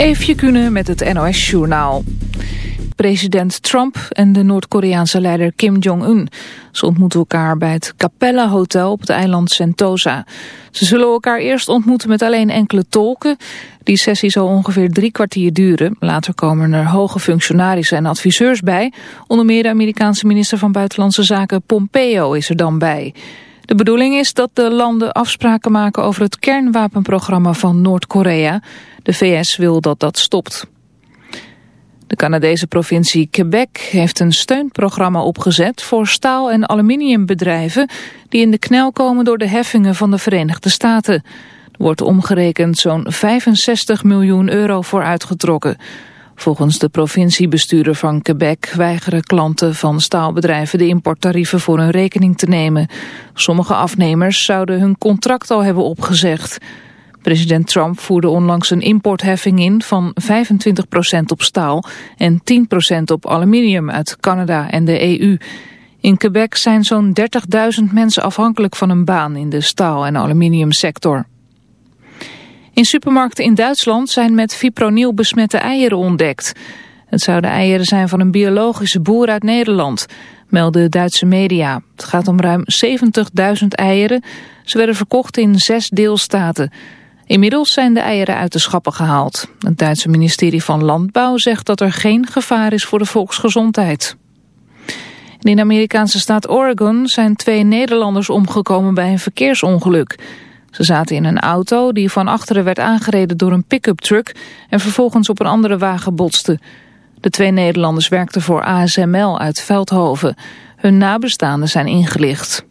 Eefje Kunnen met het NOS-journaal. President Trump en de Noord-Koreaanse leider Kim Jong-un. Ze ontmoeten elkaar bij het Capella Hotel op het eiland Sentosa. Ze zullen elkaar eerst ontmoeten met alleen enkele tolken. Die sessie zal ongeveer drie kwartier duren. Later komen er hoge functionarissen en adviseurs bij. Onder meer de Amerikaanse minister van Buitenlandse Zaken Pompeo is er dan bij. De bedoeling is dat de landen afspraken maken over het kernwapenprogramma van Noord-Korea. De VS wil dat dat stopt. De Canadese provincie Quebec heeft een steunprogramma opgezet voor staal- en aluminiumbedrijven die in de knel komen door de heffingen van de Verenigde Staten. Er wordt omgerekend zo'n 65 miljoen euro voor uitgetrokken. Volgens de provinciebestuurder van Quebec weigeren klanten van staalbedrijven de importtarieven voor hun rekening te nemen. Sommige afnemers zouden hun contract al hebben opgezegd. President Trump voerde onlangs een importheffing in van 25% op staal en 10% op aluminium uit Canada en de EU. In Quebec zijn zo'n 30.000 mensen afhankelijk van een baan in de staal- en aluminiumsector. In supermarkten in Duitsland zijn met fipronil besmette eieren ontdekt. Het zouden eieren zijn van een biologische boer uit Nederland, melden Duitse media. Het gaat om ruim 70.000 eieren. Ze werden verkocht in zes deelstaten. Inmiddels zijn de eieren uit de schappen gehaald. Het Duitse ministerie van Landbouw zegt dat er geen gevaar is voor de volksgezondheid. in de Amerikaanse staat Oregon zijn twee Nederlanders omgekomen bij een verkeersongeluk. Ze zaten in een auto die van achteren werd aangereden door een pick-up truck en vervolgens op een andere wagen botste. De twee Nederlanders werkten voor ASML uit Veldhoven. Hun nabestaanden zijn ingelicht.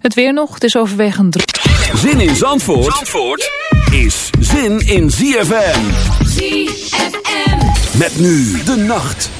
Het weer nog, het is overwegend druk. Zin in Zandvoort, Zandvoort is zin in ZFM. ZFM. Met nu de nacht.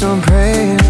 keeps on praying.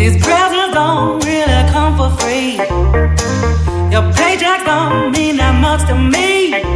These presents don't really come for free. Your paychecks don't mean that much to me.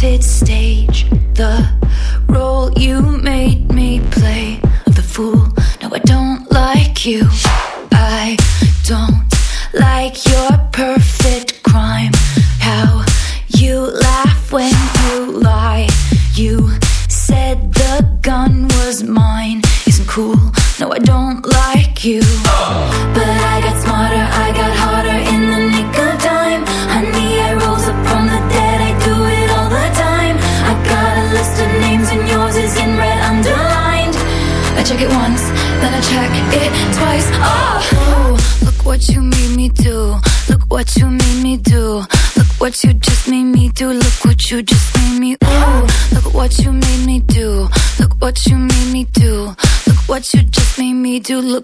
wanted stay